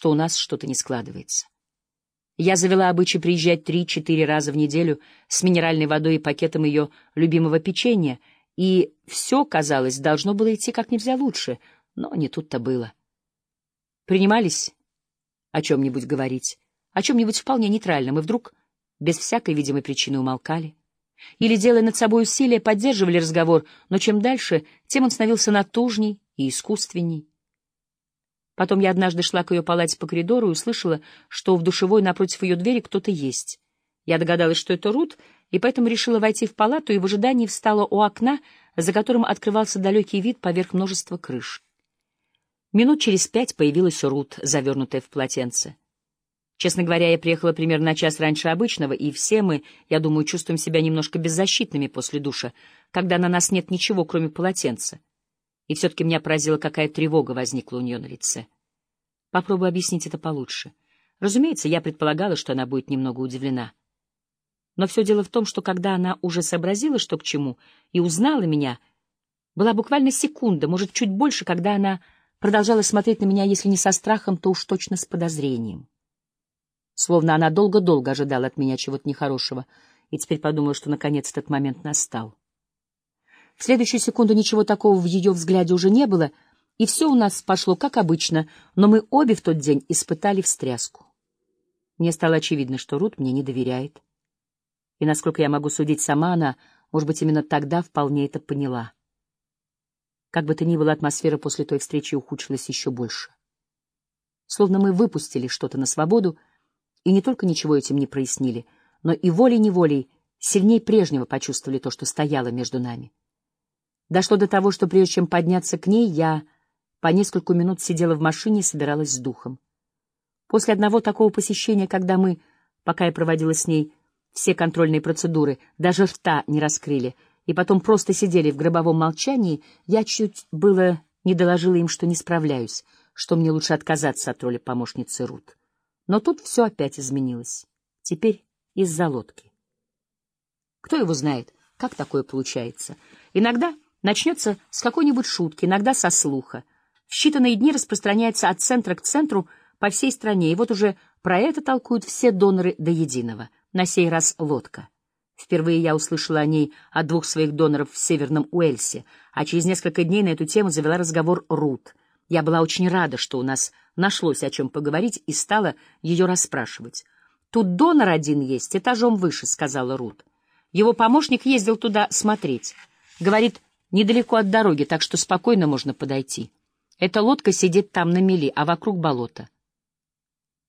что у нас что-то не складывается. Я завела обычай приезжать три-четыре раза в неделю с минеральной водой и пакетом ее любимого печенья, и все, казалось, должно было идти как нельзя лучше, но не тут-то было. Принимались о чем-нибудь говорить, о чем-нибудь вполне нейтральном, и вдруг, без всякой видимой причины, умолкали. Или, делая над собой усилия, поддерживали разговор, но чем дальше, тем он становился натужней и искусственней. Потом я однажды шла к ее палате по коридору и услышала, что в душевой напротив ее двери кто-то есть. Я догадалась, что это Рут, и поэтому решила войти в палату и в ожидании встала у окна, за которым открывался далекий вид поверх множества крыш. Минут через пять появилась Рут, завернутая в полотенце. Честно говоря, я приехала примерно на час раньше обычного, и все мы, я думаю, чувствуем себя немножко беззащитными после душа, когда на нас нет ничего, кроме полотенца. И все-таки меня поразила, какая тревога возникла у нее на лице. Попробую объяснить это получше. Разумеется, я предполагала, что она будет немного удивлена. Но все дело в том, что когда она уже сообразила, что к чему, и узнала меня, была буквально секунда, может, чуть больше, когда она продолжала смотреть на меня, если не со страхом, то уж точно с подозрением. Словно она долго-долго ожидала от меня чего-то нехорошего, и теперь подумала, что наконец этот момент настал. В следующую секунду ничего такого в ее взгляде уже не было, и все у нас пошло как обычно, но мы обе в тот день испытали встряску. Мне стало очевидно, что Рут мне не доверяет. И, насколько я могу судить сама, она, может быть, именно тогда вполне это поняла. Как бы то ни было, атмосфера после той встречи ухудшилась еще больше. Словно мы выпустили что-то на свободу, и не только ничего этим не прояснили, но и волей-неволей сильнее прежнего почувствовали то, что стояло между нами. Дошло до того, что прежде чем подняться к ней, я по несколько минут сидела в машине и собиралась с духом. После одного такого посещения, когда мы, пока я проводила с ней все контрольные процедуры, даже рта не раскрыли, и потом просто сидели в гробовом молчании, я чуть было не доложила им, что не справляюсь, что мне лучше отказаться от роли помощницы Рут. Но тут все опять изменилось. Теперь из-за лодки. Кто его знает, как такое получается? Иногда Начнется с какой-нибудь шутки, иногда со слуха. В считанные дни распространяется от центра к центру по всей стране, и вот уже про это толкуют все доноры до единого. На сей раз лодка. Впервые я услышала о ней от двух своих доноров в Северном Уэльсе, а через несколько дней на эту тему завела разговор Рут. Я была очень рада, что у нас нашлось о чем поговорить, и стала ее расспрашивать. «Тут донор один есть, этажом выше», — сказала Рут. Его помощник ездил туда смотреть. Говорит, Недалеко от дороги, так что спокойно можно подойти. Эта лодка сидит там на мели, а вокруг болото.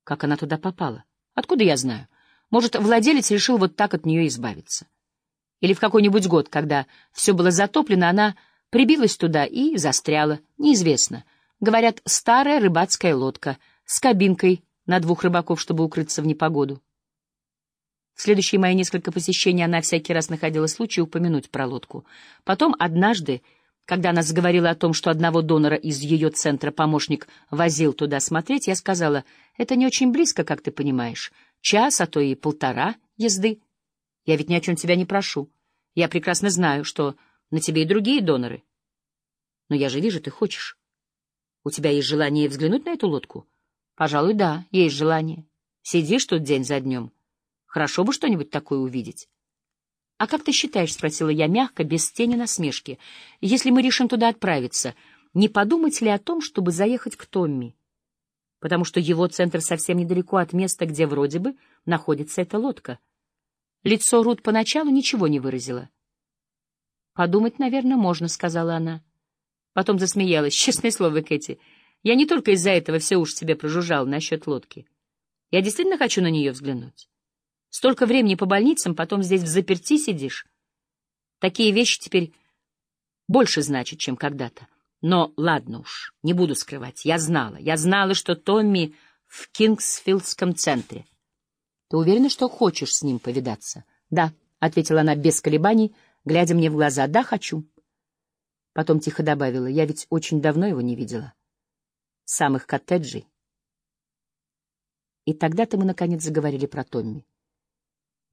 Как она туда попала? Откуда я знаю? Может, владелец решил вот так от нее избавиться. Или в какой-нибудь год, когда все было затоплено, она прибилась туда и застряла. Неизвестно. Говорят, старая рыбацкая лодка с кабинкой на двух рыбаков, чтобы укрыться в непогоду. В следующие мои несколько посещений она всякий раз находила случай упомянуть про лодку. Потом однажды, когда она заговорила о том, что одного донора из ее центра помощник возил туда смотреть, я сказала, это не очень близко, как ты понимаешь. Час, а то и полтора езды. Я ведь ни о чем тебя не прошу. Я прекрасно знаю, что на тебе и другие доноры. Но я же вижу, ты хочешь. У тебя есть желание взглянуть на эту лодку? Пожалуй, да, есть желание. Сидишь тут день за днем. Хорошо бы что-нибудь такое увидеть. — А как ты считаешь, — спросила я мягко, без тени насмешки, — если мы решим туда отправиться, не подумать ли о том, чтобы заехать к Томми? Потому что его центр совсем недалеко от места, где вроде бы находится эта лодка. Лицо Рут поначалу ничего не выразило. — Подумать, наверное, можно, — сказала она. Потом засмеялась. — Честное слово, Кэти, я не только из-за этого все уж тебе прожужжал насчет лодки. Я действительно хочу на нее взглянуть. Столько времени по больницам, потом здесь в заперти сидишь. Такие вещи теперь больше значат, чем когда-то. Но ладно уж, не буду скрывать. Я знала, я знала, что Томми в Кингсфилдском центре. Ты уверена, что хочешь с ним повидаться? Да, — ответила она без колебаний, глядя мне в глаза. Да, хочу. Потом тихо добавила, я ведь очень давно его не видела. Самых коттеджей. И тогда-то мы, наконец, заговорили про Томми.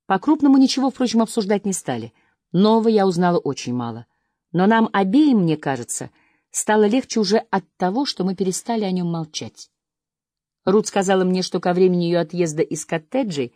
По-крупному ничего, впрочем, обсуждать не стали. Нового я узнала очень мало. Но нам обеим, мне кажется, стало легче уже от того, что мы перестали о нем молчать. Рут сказала мне, что ко времени ее отъезда из коттеджей